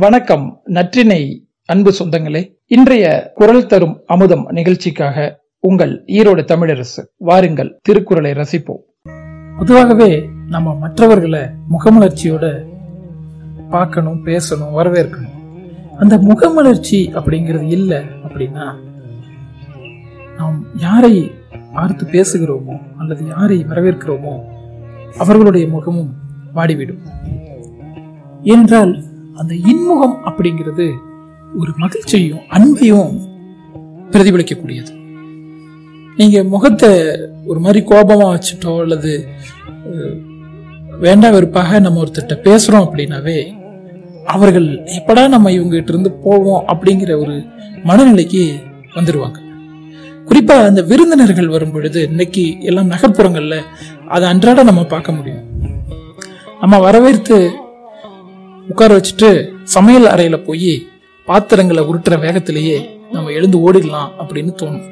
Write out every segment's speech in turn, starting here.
வணக்கம் நற்றினை அன்பு சொந்தங்களே. இன்றைய குரல் தரும் அமுதம் நிகழ்ச்சிக்காக உங்கள் ஈரோடு தமிழரசு வாருங்கள் திருக்குறளை ரசிப்போம். பொதுவாகவே நம்ம மற்றவர்களை முகமலர்ச்சியோட பார்க்கணும் பேசணும் வரவேற்கணும். அந்த முகமலர்ச்சி அப்படிங்கிறது இல்லை அப்படின்னா நாம் யாரை பார்த்து பேசுகிறோமோ அல்லது யாரை வரவேற்கிறோமோ அவர்களுடைய முகமும் வாடிவிடும். ஏனென்றால் அந்த இன்முகம் அப்படிங்கிறது ஒரு மகிழ்ச்சியும் அன்பையும் பிரதிபலிக்கக்கூடியது. நீங்க முகத்தை ஒரு மாதிரி கோபமா வச்சுட்டோ அல்லது வேண்டாம் வேண்டா வெறுப்பாக நம்ம ஒருத்தர்கிட்ட பேசுறோம் அப்படின்னாவே அவர்கள் எப்படா நம்ம இவங்ககிட்ட இருந்து போவோம் அப்படிங்கிற ஒரு மனநிலைக்கு வந்துருவாங்க. குறிப்பா அந்த விருந்தினர்கள் வரும் பொழுது இன்னைக்கு எல்லாம் நகர்ப்புறங்கள்ல அதை அன்றாட நம்ம பார்க்க முடியும். நம்ம வரவேற்று உட்கார வச்சுட்டு சமையல் அறையில போய் பாத்திரங்களை உருட்டுற வேகத்திலேயே நம்ம எழுந்து ஓடிடலாம் அப்படின்னு தோணும்.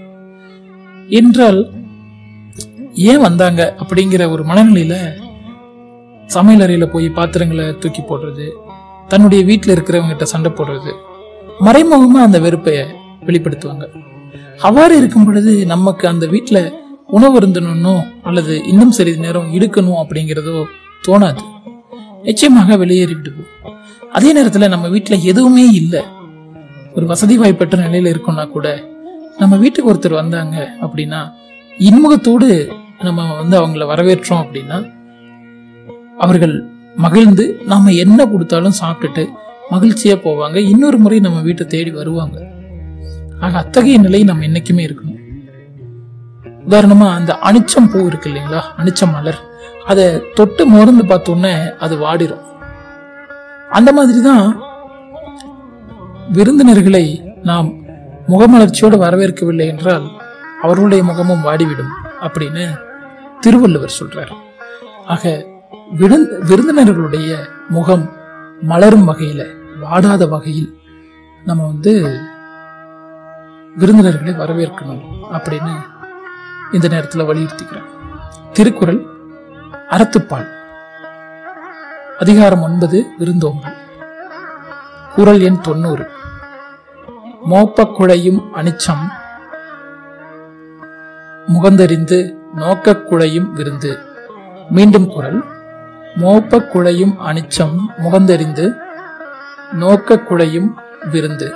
என்றால் ஏன் வந்தாங்க அப்படிங்கிற ஒரு மனநிலையில சமையல் அறையில போய் பாத்திரங்களை தூக்கி போடுறது தன்னுடைய வீட்டில் இருக்கிறவங்க கிட்ட சண்டை போடுறது மறைமுகமா அந்த வெறுப்பைய வெளிப்படுத்துவாங்க. அவ்வாறு இருக்கும் பொழுது நமக்கு அந்த வீட்டில் உணவு இருந்தணும்னோ அல்லது இன்னும் சிறிது நேரம் இடுக்கணும் அப்படிங்கிறதோ தோணாது. நிச்சயமாக வெளியேறி விடுவோம் அதே நேரத்தில் நம்ம வீட்டில் எதுவுமே இல்லை. ஒரு வசதி வாய்ப்பற்ற நிலையில இருக்கோம்னா கூட நம்ம வீட்டுக்கு ஒருத்தர் வந்தாங்க அப்படின்னா இன்முகத்தோடு நம்ம வந்து அவங்கள வரவேற்றோம் அப்படின்னா அவர்கள் மகிழ்ந்து நம்ம என்ன கொடுத்தாலும் சாப்பிட்டுட்டு மகிழ்ச்சியா போவாங்க. இன்னொரு முறை நம்ம வீட்டை தேடி வருவாங்க. ஆக அத்தகைய நிலை நம்ம என்னைக்குமே இருக்கணும். உதாரணமா அந்த அனிச்சம் பூ இருக்கு இல்லைங்களா? அனிச்ச மலர். அதை தொட்டு மருந்து பார்த்தோன்னே அது வாடிரும். அந்த மாதிரி தான் விருந்தினர்களை நாம் முகமலர்ச்சியோடு வரவேற்கவில்லை என்றால் அவர்களுடைய முகமும் வாடிவிடும் அப்படின்னு திருவள்ளுவர் சொல்றார். ஆக விருந்தினர்களுடைய முகம் மலரும் வகையில வாடாத வகையில் நம்ம வந்து விருந்தினர்களை வரவேற்கணும் அப்படின்னு இந்த நேரத்தில் வலியுறுத்திக்கிறேன். திருக்குறள் அறத்துப்பால். அதிகாரம் ஒன்பது விருந்தோம்பல். குரல் எண் தொண்ணூறு. மோப்பக் குழையும் அனிச்சம் முகந்தறிந்து நோக்கக் குழையும் விருந்து. மீண்டும் குரல். மோப்பக் குழையும் அனிச்சம் முகந்தறிந்து நோக்கக் குழையும் விருந்து.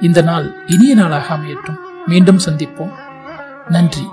இந்த நாள் இனிய நாளாக அமையட்டும். மீண்டும் சந்திப்போம். நன்றி.